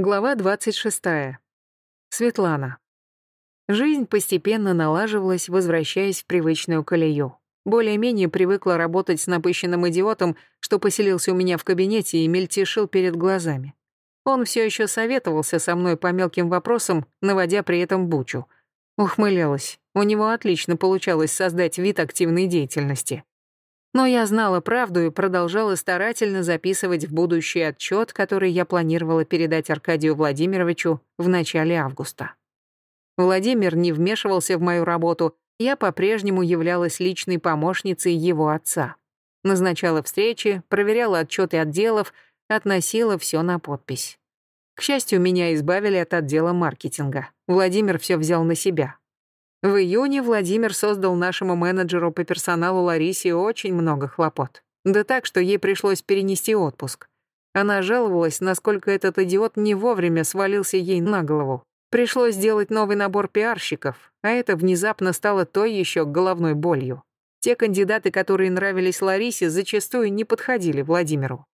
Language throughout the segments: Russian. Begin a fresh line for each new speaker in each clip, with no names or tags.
Глава 26. Светлана. Жизнь постепенно налаживалась, возвращаясь в привычную колею. Более-менее привыкла работать с напыщенным идиотом, что поселился у меня в кабинете и мельтешил перед глазами. Он все еще советовался со мной по мелким вопросам, наводя при этом бучу. Ухмылялась. У него отлично получалось создать вид активной деятельности. Но я знала правду и продолжала старательно записывать в будущий отчет, который я планировала передать Аркадию Владимировичу в начале августа. Владимир не вмешивался в мою работу, я по-прежнему являлась личной помощницей его отца. Назначала встречи, проверяла отчеты отделов, относила все на подпись. К счастью, меня избавили от отдела маркетинга. Владимир все взял на себя. В июне Владимир создал нашему менеджеру по персоналу Ларисе очень много хлопот. Да так, что ей пришлось перенести отпуск. Она жаловалась, насколько этот идиот не вовремя свалился ей на голову. Пришлось сделать новый набор пиарщиков, а это внезапно стало той еще головной болью. Те кандидаты, которые нравились Ларисе, зачастую не подходили Владимиру.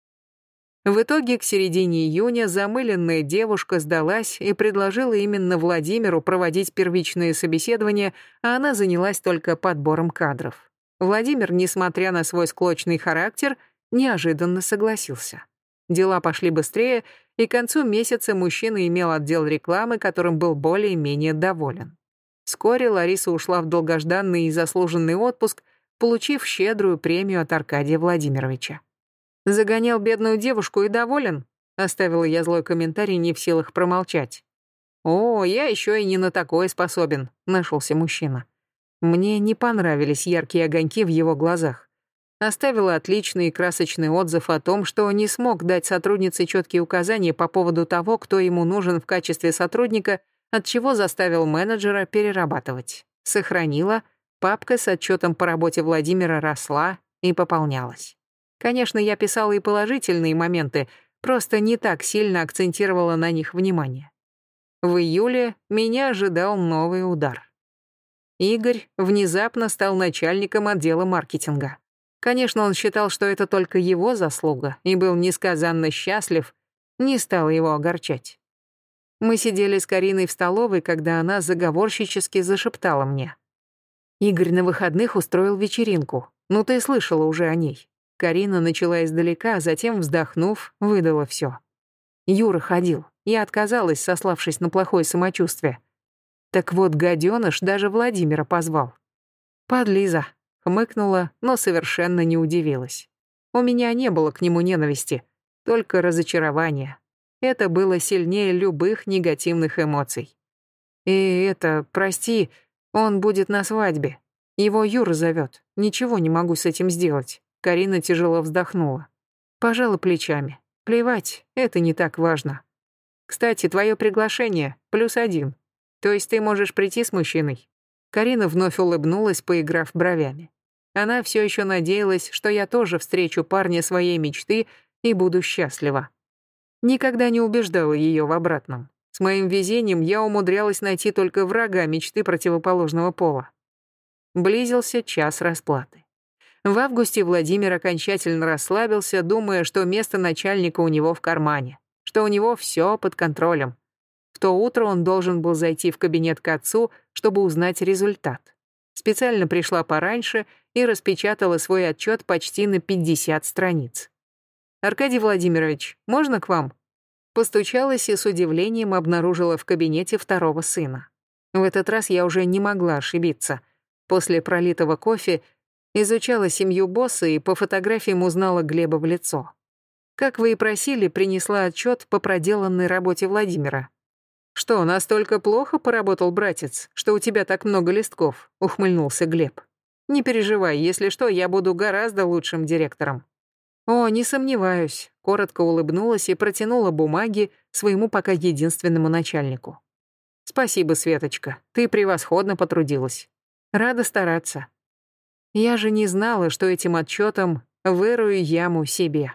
В итоге к середине июня замыленная девушка сдалась и предложила именно Владимиру проводить первичные собеседования, а она занялась только подбором кадров. Владимир, несмотря на свой склочный характер, неожиданно согласился. Дела пошли быстрее, и к концу месяца мужчина имел отдел рекламы, которым был более-менее доволен. Вскоре Лариса ушла в долгожданный и заслуженный отпуск, получив щедрую премию от Аркадия Владимировича. Загонял бедную девушку и доволен? Оставила я злой комментарий, не в силах промолчать. «О, я еще и не на такое способен», — нашелся мужчина. Мне не понравились яркие огоньки в его глазах. Оставила отличный и красочный отзыв о том, что не смог дать сотруднице четкие указания по поводу того, кто ему нужен в качестве сотрудника, от чего заставил менеджера перерабатывать. Сохранила, папка с отчетом по работе Владимира росла и пополнялась. Конечно, я писала и положительные моменты, просто не так сильно акцентировала на них внимание. В июле меня ожидал новый удар. Игорь внезапно стал начальником отдела маркетинга. Конечно, он считал, что это только его заслуга, и был несказанно счастлив, не стал его огорчать. Мы сидели с Кариной в столовой, когда она заговорщически зашептала мне. Игорь на выходных устроил вечеринку. Ну, ты слышала уже о ней. Карина начала издалека, а затем, вздохнув, выдала все. Юра ходил. Я отказалась, сославшись на плохое самочувствие. Так вот, гаденыш даже Владимира позвал. Подлиза. Хмыкнула, но совершенно не удивилась. У меня не было к нему ненависти, только разочарование. Это было сильнее любых негативных эмоций. И это, прости, он будет на свадьбе. Его Юра зовет. Ничего не могу с этим сделать. Карина тяжело вздохнула. Пожала плечами. Плевать, это не так важно. Кстати, твое приглашение плюс один. То есть ты можешь прийти с мужчиной. Карина вновь улыбнулась, поиграв бровями. Она все еще надеялась, что я тоже встречу парня своей мечты и буду счастлива. Никогда не убеждала ее в обратном. С моим везением я умудрялась найти только врага мечты противоположного пола. Близился час расплаты. В августе Владимир окончательно расслабился, думая, что место начальника у него в кармане, что у него все под контролем. В то утро он должен был зайти в кабинет к отцу, чтобы узнать результат. Специально пришла пораньше и распечатала свой отчет почти на 50 страниц. «Аркадий Владимирович, можно к вам?» Постучалась и с удивлением обнаружила в кабинете второго сына. В этот раз я уже не могла ошибиться. После пролитого кофе Изучала семью босса и по фотографиям узнала Глеба в лицо. Как вы и просили, принесла отчет по проделанной работе Владимира. «Что, настолько плохо поработал братец, что у тебя так много листков?» — ухмыльнулся Глеб. «Не переживай, если что, я буду гораздо лучшим директором». «О, не сомневаюсь», — коротко улыбнулась и протянула бумаги своему пока единственному начальнику. «Спасибо, Светочка, ты превосходно потрудилась. Рада стараться. Я же не знала, что этим отчетом вырую яму себе.